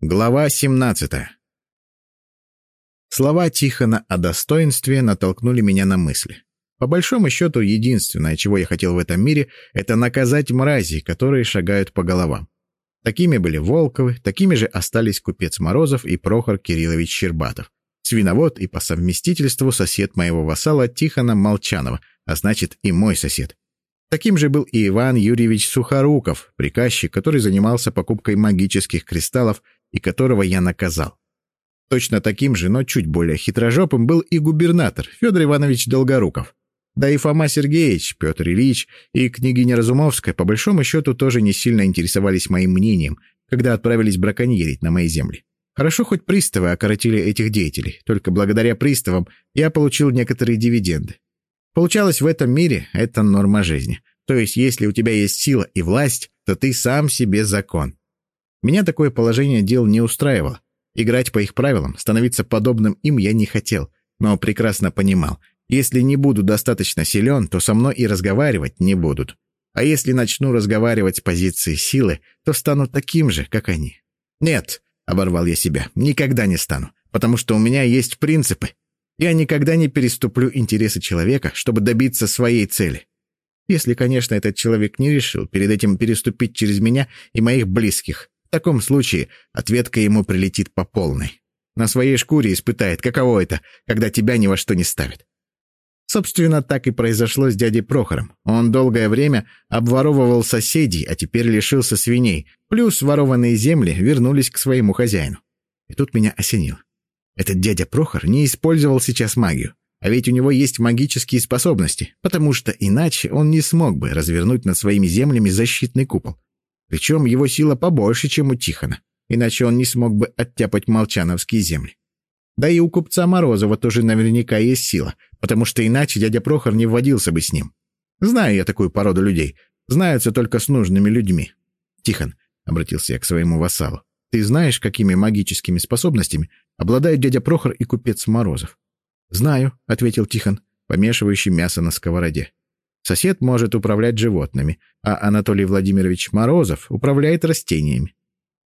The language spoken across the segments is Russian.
Глава 17 Слова Тихона о достоинстве натолкнули меня на мысли. По большому счету, единственное, чего я хотел в этом мире, это наказать мразей, которые шагают по головам. Такими были Волковы, такими же остались купец Морозов и Прохор Кириллович Щербатов. Свиновод и по совместительству сосед моего вассала Тихона Молчанова, а значит и мой сосед. Таким же был и Иван Юрьевич Сухоруков, приказчик, который занимался покупкой магических кристаллов и которого я наказал. Точно таким же, но чуть более хитрожопым был и губернатор Федор Иванович Долгоруков. Да и Фома Сергеевич, Петр Ильич и княгиня Разумовская по большому счету тоже не сильно интересовались моим мнением, когда отправились браконьерить на мои земли. Хорошо хоть приставы окоротили этих деятелей, только благодаря приставам я получил некоторые дивиденды. Получалось в этом мире это норма жизни. То есть если у тебя есть сила и власть, то ты сам себе закон. Меня такое положение дел не устраивало. Играть по их правилам, становиться подобным им я не хотел, но прекрасно понимал. Если не буду достаточно силен, то со мной и разговаривать не будут. А если начну разговаривать с позиции силы, то стану таким же, как они. Нет, — оборвал я себя, — никогда не стану, потому что у меня есть принципы. Я никогда не переступлю интересы человека, чтобы добиться своей цели. Если, конечно, этот человек не решил перед этим переступить через меня и моих близких. В таком случае ответка ему прилетит по полной. На своей шкуре испытает, каково это, когда тебя ни во что не ставят. Собственно, так и произошло с дядей Прохором. Он долгое время обворовывал соседей, а теперь лишился свиней, плюс ворованные земли вернулись к своему хозяину. И тут меня осенило. Этот дядя Прохор не использовал сейчас магию. А ведь у него есть магические способности, потому что иначе он не смог бы развернуть над своими землями защитный купол. Причем его сила побольше, чем у Тихона, иначе он не смог бы оттяпать молчановские земли. Да и у купца Морозова тоже наверняка есть сила, потому что иначе дядя Прохор не вводился бы с ним. Знаю я такую породу людей. Знаются только с нужными людьми. Тихон, — обратился я к своему вассалу, — ты знаешь, какими магическими способностями обладают дядя Прохор и купец Морозов? «Знаю», — ответил Тихон, помешивающий мясо на сковороде. Сосед может управлять животными, а Анатолий Владимирович Морозов управляет растениями.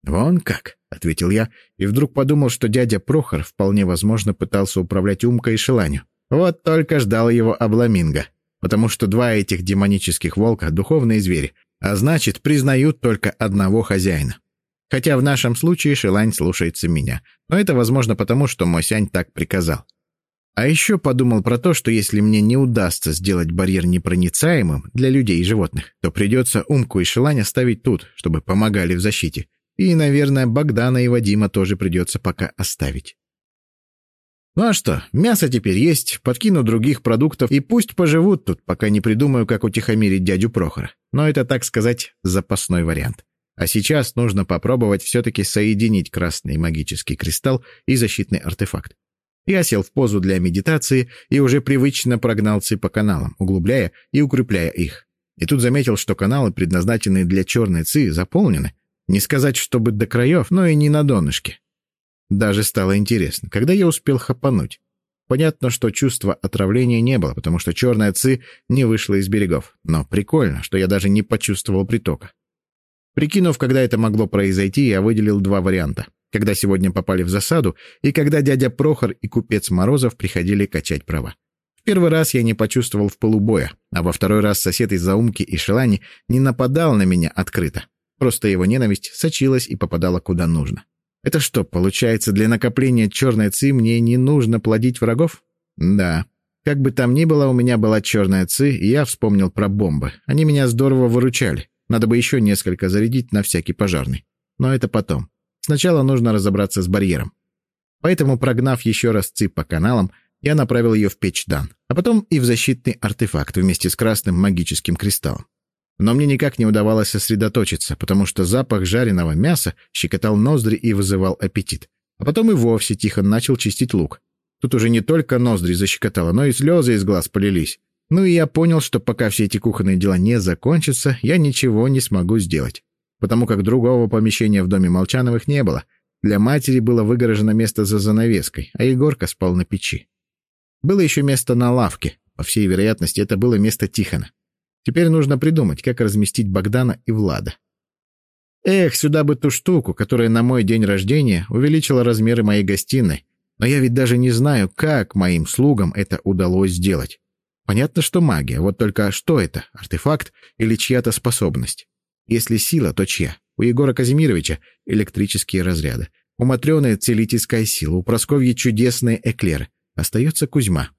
«Вон как», — ответил я, и вдруг подумал, что дядя Прохор вполне возможно пытался управлять Умкой и Шеланью. Вот только ждал его обламинго, потому что два этих демонических волка — духовные звери, а значит, признают только одного хозяина. Хотя в нашем случае Шелань слушается меня, но это возможно потому, что Мосянь так приказал. А еще подумал про то, что если мне не удастся сделать барьер непроницаемым для людей и животных, то придется Умку и Шелань оставить тут, чтобы помогали в защите. И, наверное, Богдана и Вадима тоже придется пока оставить. Ну а что, мясо теперь есть, подкину других продуктов, и пусть поживут тут, пока не придумаю, как утихомирить дядю Прохора. Но это, так сказать, запасной вариант. А сейчас нужно попробовать все-таки соединить красный магический кристалл и защитный артефакт. Я сел в позу для медитации и уже привычно прогнал ци по каналам, углубляя и укрепляя их. И тут заметил, что каналы, предназначенные для черной ци, заполнены. Не сказать, чтобы до краев, но и не на донышке. Даже стало интересно, когда я успел хапануть. Понятно, что чувства отравления не было, потому что черная ци не вышла из берегов. Но прикольно, что я даже не почувствовал притока. Прикинув, когда это могло произойти, я выделил два варианта когда сегодня попали в засаду и когда дядя Прохор и купец Морозов приходили качать права. В первый раз я не почувствовал в полубоя, а во второй раз сосед из Заумки и Шелани не нападал на меня открыто. Просто его ненависть сочилась и попадала куда нужно. Это что, получается, для накопления черной ци мне не нужно плодить врагов? Да. Как бы там ни было, у меня была черная ци, и я вспомнил про бомбы. Они меня здорово выручали. Надо бы еще несколько зарядить на всякий пожарный. Но это потом. Сначала нужно разобраться с барьером. Поэтому, прогнав еще раз ЦИП по каналам, я направил ее в печь Дан, а потом и в защитный артефакт вместе с красным магическим кристаллом. Но мне никак не удавалось сосредоточиться, потому что запах жареного мяса щекотал ноздри и вызывал аппетит. А потом и вовсе тихо начал чистить лук. Тут уже не только ноздри защекотало, но и слезы из глаз полились. Ну и я понял, что пока все эти кухонные дела не закончатся, я ничего не смогу сделать потому как другого помещения в доме Молчановых не было. Для матери было выгорожено место за занавеской, а Егорка спал на печи. Было еще место на лавке. По всей вероятности, это было место Тихона. Теперь нужно придумать, как разместить Богдана и Влада. Эх, сюда бы ту штуку, которая на мой день рождения увеличила размеры моей гостиной. Но я ведь даже не знаю, как моим слугам это удалось сделать. Понятно, что магия, вот только что это, артефакт или чья-то способность? Если сила, то чья? У Егора Казимировича электрические разряды. У Матрёны целительская сила, у Просковьи чудесные эклеры. Остается Кузьма.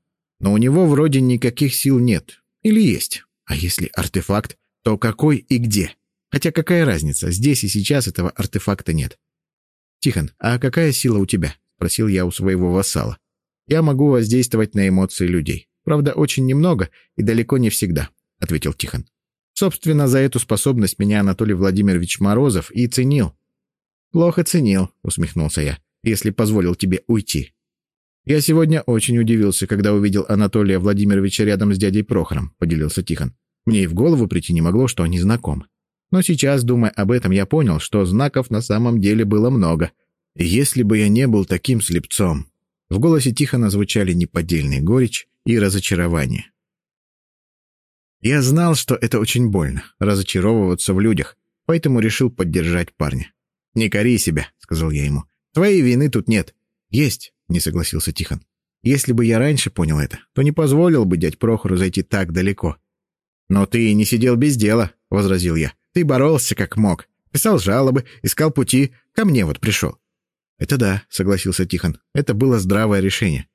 Но у него вроде никаких сил нет. Или есть? А если артефакт, то какой и где? Хотя какая разница, здесь и сейчас этого артефакта нет. «Тихон, а какая сила у тебя?» — спросил я у своего вассала. «Я могу воздействовать на эмоции людей. Правда, очень немного и далеко не всегда», — ответил Тихон. «Собственно, за эту способность меня Анатолий Владимирович Морозов и ценил». «Плохо ценил», — усмехнулся я, — «если позволил тебе уйти». «Я сегодня очень удивился, когда увидел Анатолия Владимировича рядом с дядей Прохором», — поделился Тихон. «Мне и в голову прийти не могло, что они знакомы. Но сейчас, думая об этом, я понял, что знаков на самом деле было много. Если бы я не был таким слепцом... В голосе Тихона звучали неподдельная горечь и разочарование. Я знал, что это очень больно, разочаровываться в людях, поэтому решил поддержать парня. «Не кори себя», — сказал я ему. «Твоей вины тут нет». «Есть», — не согласился Тихон. «Если бы я раньше понял это, то не позволил бы дядь Прохору зайти так далеко». «Но ты не сидел без дела», — возразил я. Ты боролся как мог. Писал жалобы, искал пути. Ко мне вот пришел». «Это да», — согласился Тихон. «Это было здравое решение».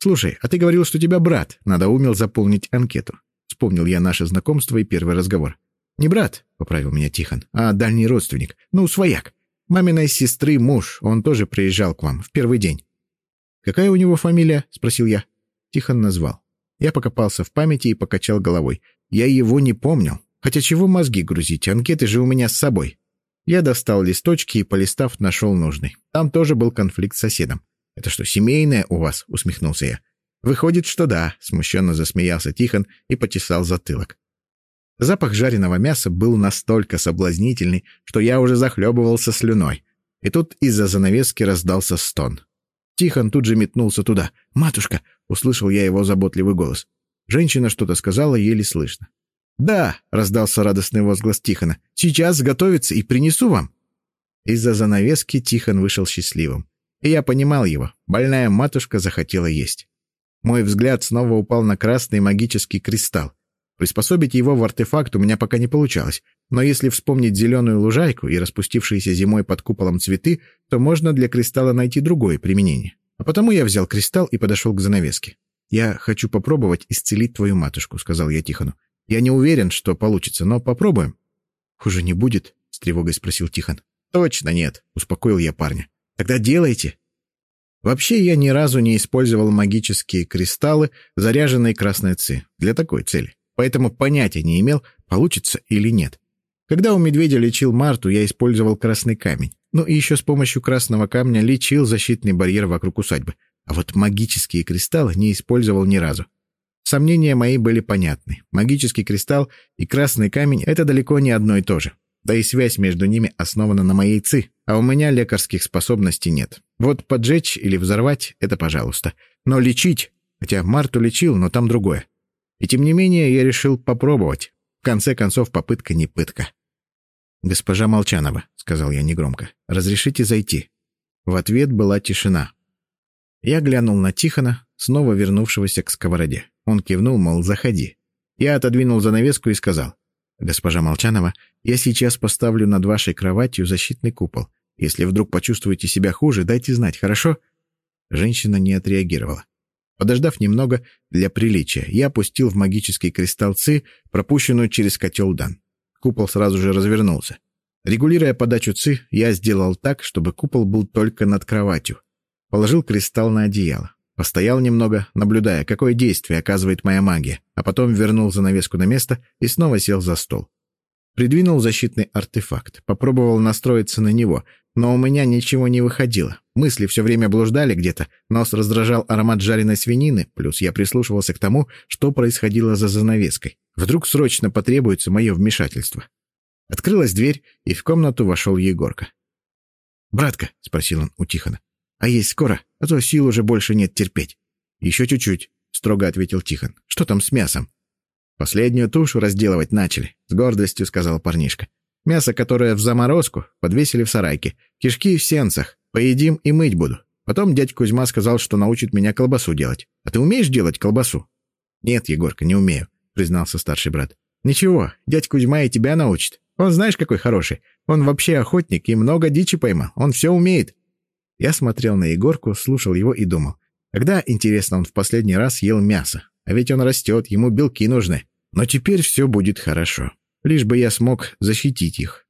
«Слушай, а ты говорил, что тебя брат. Надо умел заполнить анкету». Вспомнил я наше знакомство и первый разговор. «Не брат», — поправил меня Тихон, — «а дальний родственник. Ну, свояк. Маминой сестры муж. Он тоже приезжал к вам в первый день». «Какая у него фамилия?» — спросил я. Тихон назвал. Я покопался в памяти и покачал головой. Я его не помнил. Хотя чего мозги грузить, анкеты же у меня с собой. Я достал листочки и, полистав, нашел нужный. Там тоже был конфликт с соседом. «Это что, семейное у вас?» — усмехнулся я. «Выходит, что да», — смущенно засмеялся Тихон и потесал затылок. Запах жареного мяса был настолько соблазнительный, что я уже захлебывался слюной. И тут из-за занавески раздался стон. Тихон тут же метнулся туда. «Матушка!» — услышал я его заботливый голос. Женщина что-то сказала еле слышно. «Да!» — раздался радостный возглас Тихона. «Сейчас готовится и принесу вам!» Из-за занавески Тихон вышел счастливым. И я понимал его. Больная матушка захотела есть. Мой взгляд снова упал на красный магический кристалл. Приспособить его в артефакт у меня пока не получалось, но если вспомнить зеленую лужайку и распустившиеся зимой под куполом цветы, то можно для кристалла найти другое применение. А потому я взял кристалл и подошел к занавеске. «Я хочу попробовать исцелить твою матушку», — сказал я Тихону. Я не уверен, что получится, но попробуем. Хуже не будет? С тревогой спросил Тихон. Точно нет, успокоил я парня. Тогда делайте. Вообще я ни разу не использовал магические кристаллы, заряженные красной ци, для такой цели. Поэтому понятия не имел, получится или нет. Когда у медведя лечил Марту, я использовал красный камень. Ну и еще с помощью красного камня лечил защитный барьер вокруг усадьбы. А вот магические кристаллы не использовал ни разу. Сомнения мои были понятны. Магический кристалл и красный камень — это далеко не одно и то же. Да и связь между ними основана на моей ци, а у меня лекарских способностей нет. Вот поджечь или взорвать — это пожалуйста. Но лечить... Хотя Марту лечил, но там другое. И тем не менее я решил попробовать. В конце концов, попытка не пытка. «Госпожа Молчанова», — сказал я негромко, — «разрешите зайти?» В ответ была тишина. Я глянул на Тихона, снова вернувшегося к сковороде. Он кивнул, мол, заходи. Я отодвинул занавеску и сказал, «Госпожа Молчанова, я сейчас поставлю над вашей кроватью защитный купол. Если вдруг почувствуете себя хуже, дайте знать, хорошо?» Женщина не отреагировала. Подождав немного, для приличия, я опустил в магический кристалл ЦИ, пропущенную через котел Дан. Купол сразу же развернулся. Регулируя подачу ЦИ, я сделал так, чтобы купол был только над кроватью. Положил кристалл на одеяло. Постоял немного, наблюдая, какое действие оказывает моя магия, а потом вернул занавеску на место и снова сел за стол. Придвинул защитный артефакт, попробовал настроиться на него, но у меня ничего не выходило. Мысли все время блуждали где-то, нос раздражал аромат жареной свинины, плюс я прислушивался к тому, что происходило за занавеской. Вдруг срочно потребуется мое вмешательство. Открылась дверь, и в комнату вошел Егорка. «Братка», — спросил он у Тихона, а есть скоро, а то сил уже больше нет терпеть. Еще чуть-чуть, строго ответил Тихон. Что там с мясом? Последнюю тушу разделывать начали, с гордостью сказал парнишка. Мясо, которое в заморозку, подвесили в сарайке. Кишки в сенцах. Поедим и мыть буду. Потом дядь Кузьма сказал, что научит меня колбасу делать. А ты умеешь делать колбасу? Нет, Егорка, не умею, признался старший брат. Ничего, дядь Кузьма и тебя научит. Он знаешь, какой хороший. Он вообще охотник и много дичи поймал. Он все умеет. Я смотрел на Егорку, слушал его и думал. Когда, интересно, он в последний раз ел мясо? А ведь он растет, ему белки нужны. Но теперь все будет хорошо. Лишь бы я смог защитить их.